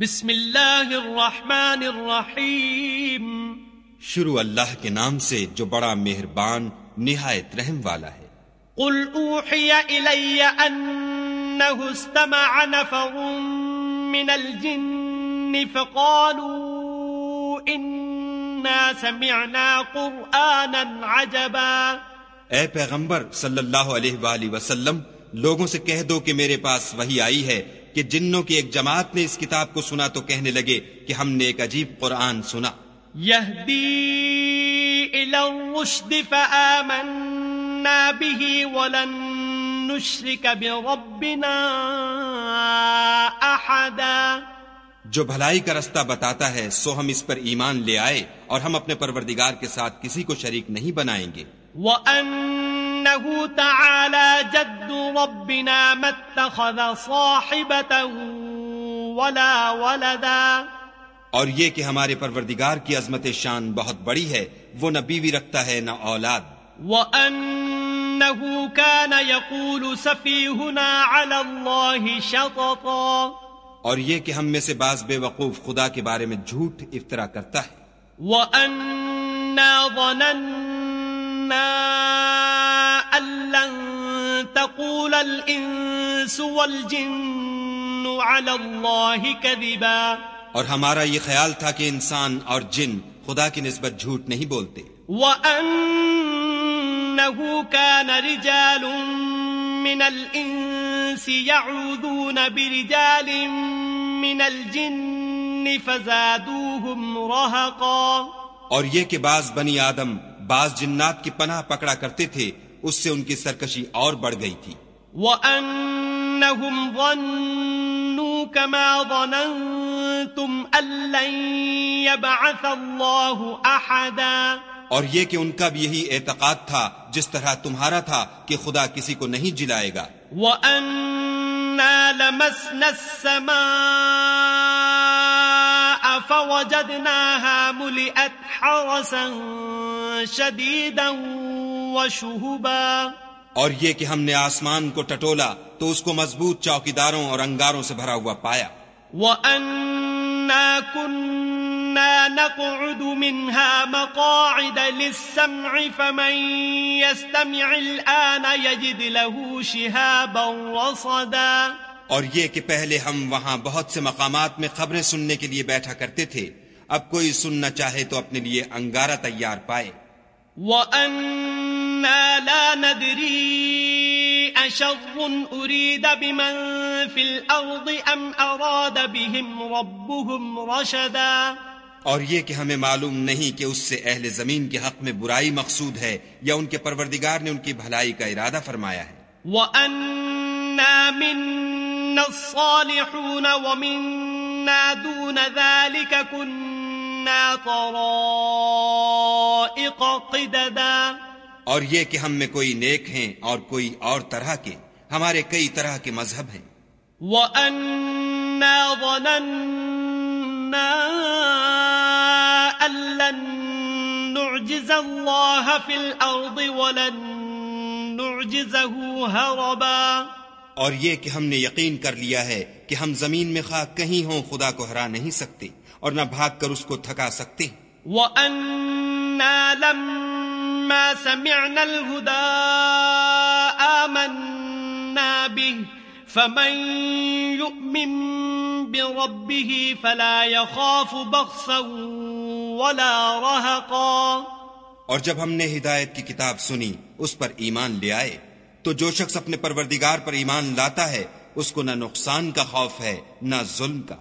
بسم اللہ الرحمن الرحیم۔ شروع اللہ کے نام سے جو بڑا مہربان نہایت رحم والا ہے۔ قل اوحی الی انه استمع نفر من الجن فقالوا انا سمعنا قرآنا عجبا۔ اے پیغمبر صلی اللہ علیہ وآلہ وسلم لوگوں سے کہہ دو کہ میرے پاس وہی آئی ہے۔ کہ جنوں کی ایک جماعت نے اس کتاب کو سنا تو کہنے لگے کہ ہم نے ایک عجیب قرآن سنا۔ يهدي إلى الرشد فآمنا به ولن نشرك بربنا أحدا جو بھلائی کا رستہ بتاتا ہے سو ہم اس پر ایمان لے آئے اور ہم اپنے پروردگار کے ساتھ کسی کو شریک نہیں بنائیں گے۔ وأنه تعالى جد ربنا ما اتخذ صاحبة ولا ولدا۔ اور یہ کہ ہمارے پروردگار کی عظمت شان بہت بڑی ہے وہ نہ بیوی رکھتا ہے نہ اولاد۔ وأنه كان يقول سفيهنا على الله شططا۔ اور یہ کہ ہم میں سے بعض بے وقوف خدا کے بارے میں جھوٹ افطرا کرتا ہے۔ وأنا ظننا الإنس والجن على الله كذبا۔ اور ہمارا یہ خیال تھا کہ انسان اور جن خدا کی نسبت جھوٹ نہیں بولتے۔ وَأَنَّهُ كَانَ رِجَالٌ مِّنَ الْإِنسِ يَعُوذُونَ بِرِجَالٍ مِّنَ الْجِنِّ فَزَادُوهُمْ رَهَقًا۔ اور یہ کہ بعض بنی آدم بعض جنات کی پناہ پکڑا کرتے تھے اس سے ان کی سرکشی اور بڑھ گئی تھی۔ وَأَنَّهُمْ ظَنُّوا كَمَا ظَنَنْتُمْ أَن لَّن يَبْعَثَ اللَّهُ أَحَدًا اور یہ کہ ان کا بھی یہی اعتقاد تھا جس طرح تمہارا تھا کہ خدا کسی کو نہیں جلائے گا۔ وَأَنَّا لَمَسْنَا السَّمَاءَ فَوَجَدْنَاهَا مُلِئَتْ حَرَسًا شَدِيدًا وَشُهُبًا اور یہ کہ ہم نے آسمان کو ٹٹولا تو اس کو مضبوط چوکیداروں اور انگاروں سے بھرا ہوا پایا۔ وَأَنَّا كُنَّا نَقْعُدُ مِنْهَا مَقَاعِدَ لِلسَّمْعِ فَمَنْ يَسْتَمِعِ الْآنَ يَجِدْ لَهُ شِهَابًا رَصَدًا اور یہ کہ پہلے ہم وہاں بہت سے مقامات میں خبریں سننے کے لیے بیٹھا کرتے تھے۔ اب کوئی سننا چاہے تو اپنے لیے انگارہ تیار پائے۔ وَأَنَّا لَا نَدْرِي أَشَرٌ أُرِيدَ بِمَن فِي الْأَرْضِ أَمْ أَرَادَ بِهِمْ رَبُّهُمْ رَشَدًا اور یہ کہ ہمیں معلوم نہیں کہ اس سے اہل زمین کے حق میں برائی مقصود ہے یا ان کے پروردگار نے ان کی بھلائی کا ارادہ فرمایا ہے۔ وَأَنَّا مِنَّا الصَّالِحُونَ وَمِنَّا دُونَ ذَلِكَ كُنَّا طَرَائِقَ قِدَدًا اور یہ کہ ہم میں کوئی نیک ہیں اور کوئی اور طرح کے ہمارے کئی طرح کے مذہب ہیں۔ وَأَنَّا ظَنَنَّا أَن لَّن نُّعْجِزَ اللَّهَ فِي الْأَرْضِ وَلَن نُّعْجِزَهُ هَرَبًا۔ اور یہ کہ ہم نے یقین کر لیا ہے کہ ہم زمین میں خواہ کہیں ہوں خدا کو ہرا نہیں سکتے اور نہ بھاگ کر اس کو تھکا سکتے۔ وَأَنَّا لَمَّا سَمِعْنَا الْهُدَىٰ آمَنَّا بِهِ فَمَن يُؤْمِن بِرَبِّهِ فَلَا يَخَافُ بَخْسًا وَلَا رَهَقًا اور جب ہم نے ہدایت کی کتاب سنی اس پر ایمان لے آئے تو جو شخص اپنے پروردگار پر ایمان لاتا ہے اس کو نہ نقصان کا خوف ہے نہ ظلم کا۔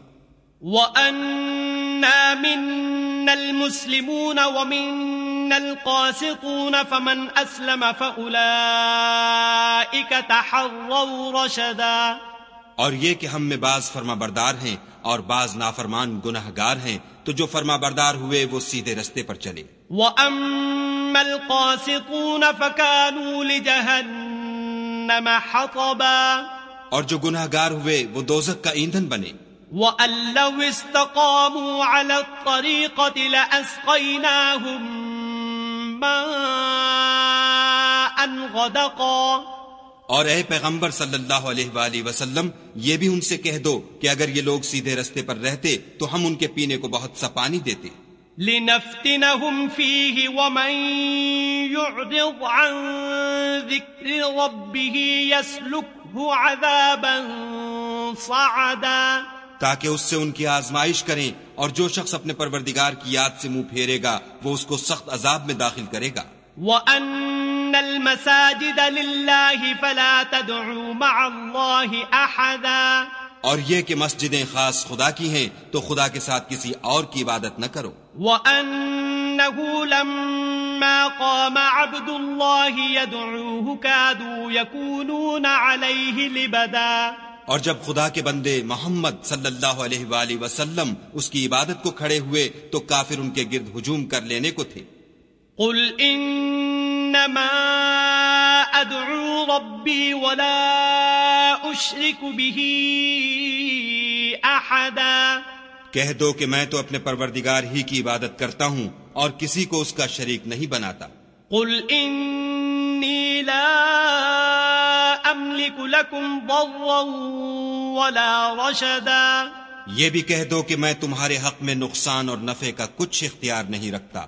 وَأَنَّا مِنَّا الْمُسْلِمُونَ وَمِنَّا الْقَاسِطُونَ فَمَنْ أَسْلَمَ فَأُولَئِكَ تَحَرَّوْا رَشَدًا اور یہ کہ ہم میں بعض فرما بردار ہیں اور بعض نافرمان گناہ گار ہیں تو جو فرما بردار ہوئے وہ سیدھے رستے پر چلے۔ وَأَمَّا الْقَاسِطُونَ فَكَانُوا لِجَهَنَّمَ حَطَبًا اور جو گناہ گار ہوئے وہ دوزک کا ایندھن بنے۔ وَأَن لَّوْ اسْتَقَامُوا عَلَى الطَّرِيقَةِ لَأَسْقَيْنَاهُم مَّاءً غَدَقًا. اور اے پیغمبر صلی اللہ علیہ وآلہ وسلم یہ بھی ان سے کہہ دو کہ اگر یہ لوگ سیدھے رستے پر رہتے تو ہم ان کے پینے کو بہت سا پانی دیتے۔ لنفتنهم فيه ومن يعرض عن ذكر ربه يسلكه عذابا صعدا۔ تاکہ اس سے ان کی آزمائش کریں اور جو شخص اپنے پروردگار کی یاد سے منہ پھیرے گا وہ اس کو سخت عذاب میں داخل کرے گا۔ وَأَنَّ الْمَسَاجِدَ لِلَّهِ فَلَا تَدْعُوا مَعَ اللَّهِ أَحَدًا۔ اور یہ کہ مسجدیں خاص خدا کی ہیں تو خدا کے ساتھ کسی اور کی عبادت نہ کرو۔ وَأَنَّهُ لَمَّا قَامَ عَبْدُ اللَّهِ يَدْعُوهُ كَادُوا يَكُونُونَ عَلَيْهِ لِبَدًا۔ اور جب خدا کے بندے محمد صلی اللہ علیہ وآلہ وسلم اس کی عبادت کو کھڑے ہوئے تو کافر ان کے گرد ہجوم کر لینے کو تھے۔ قل انما ادعو ربی ولا اشرک به احدا۔ کہہ دو کہ میں تو اپنے پروردگار ہی کی عبادت کرتا ہوں اور کسی کو اس کا شریک نہیں بناتا۔ قل انی لا املک لکم ضرا ولا رشدا۔ یہ بھی کہہ دو کہ میں تمہارے حق میں نقصان اور نفع کا کچھ اختیار نہیں رکھتا۔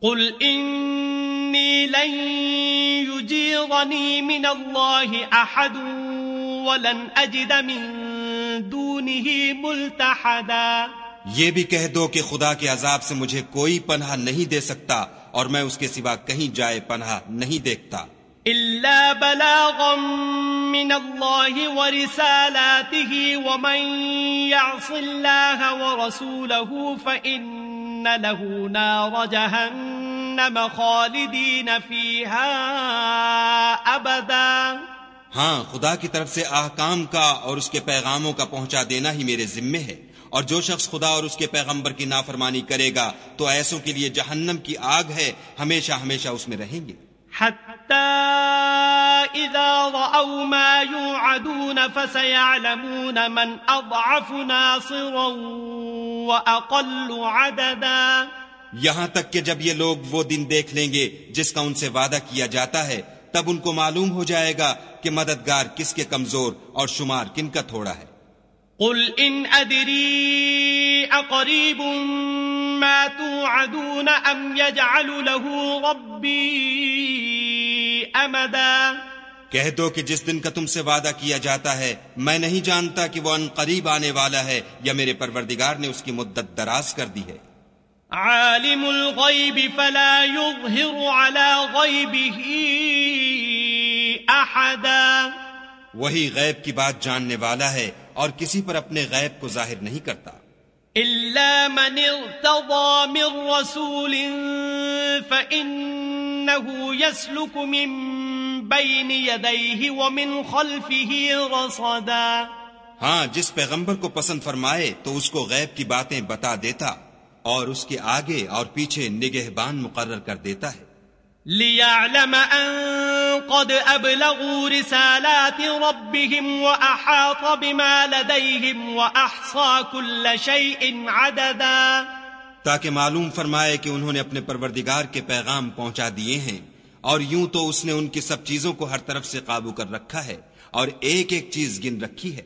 قل انی لن یجیرنی من اللہ احد ولن اجد من دونه ملتحدا۔ یہ بھی کہہ دو کہ خدا کے عذاب سے مجھے کوئی پناہ نہیں دے سکتا اور میں اس کے سوا کہیں جائے پناہ نہیں دیکھتا۔ الا بلاغا من اللہ ورسالاته ومن يعص الله ورسوله فإن له نار جهنم خالدين فيها ابدا ہاں خدا کی طرف سے احکام کا اور اس کے پیغاموں کا پہنچا دینا ہی میرے ذمے ہے۔ اور جو شخص خدا اور اس کے پیغمبر کی نافرمانی کرے گا تو ایسوں کے لیے جہنم کی آگ ہے، ہمیشہ ہمیشہ اس میں رہیں گے۔ حتى إذا رأوا ما يوعدون فسيعلمون من أضعف ناصرا وأقل عددا. یہاں تک کہ جب یہ لوگ وہ دن دیکھ لیں گے جس کا ان سے وعدہ کیا جاتا ہے تب ان کو معلوم ہو جائے گا کہ مددگار کس کے کمزور اور شمار کن کا تھوڑا ہے۔ قل إن أدري أقريب ما توعدون أم يجعل له ربي کہہ دو کہ جس دن کا تم سے وعدہ کیا جاتا ہے میں نہیں جانتا کہ وہ ان قریب آنے والا ہے یا میرے پروردگار نے اس کی مدت دراز کر دی ہے۔ عالم الغيب فلا يظهر على غيبه أحدا وہی غیب کی بات جاننے والا ہے اور کسی پر اپنے غیب کو ظاہر نہیں کرتا۔ إلا من ارتضى من رسول فإنه يسلك من بين يديه ومن خلفه رصدا ہاں جس پیغمبر کو پسند فرمائے تو اس کو غیب کی باتیں بتا دیتا اور اس کے آگے اور پیچھے نگہبان مقرر کر دیتا ہے۔ ليعلم أن قد أبلغوا رسالات ربهم وأحاط بما لديهم وأحصى كل شيء عددا تاکہ معلوم فرمائے کہ انہوں نے اپنے پروردگار کے پیغام پہنچا دیے ہیں اور یوں تو اس نے ان کی سب چیزوں کو ہر طرف سے قابو کر رکھا ہے اور ایک ایک چیز گن رکھی ہے۔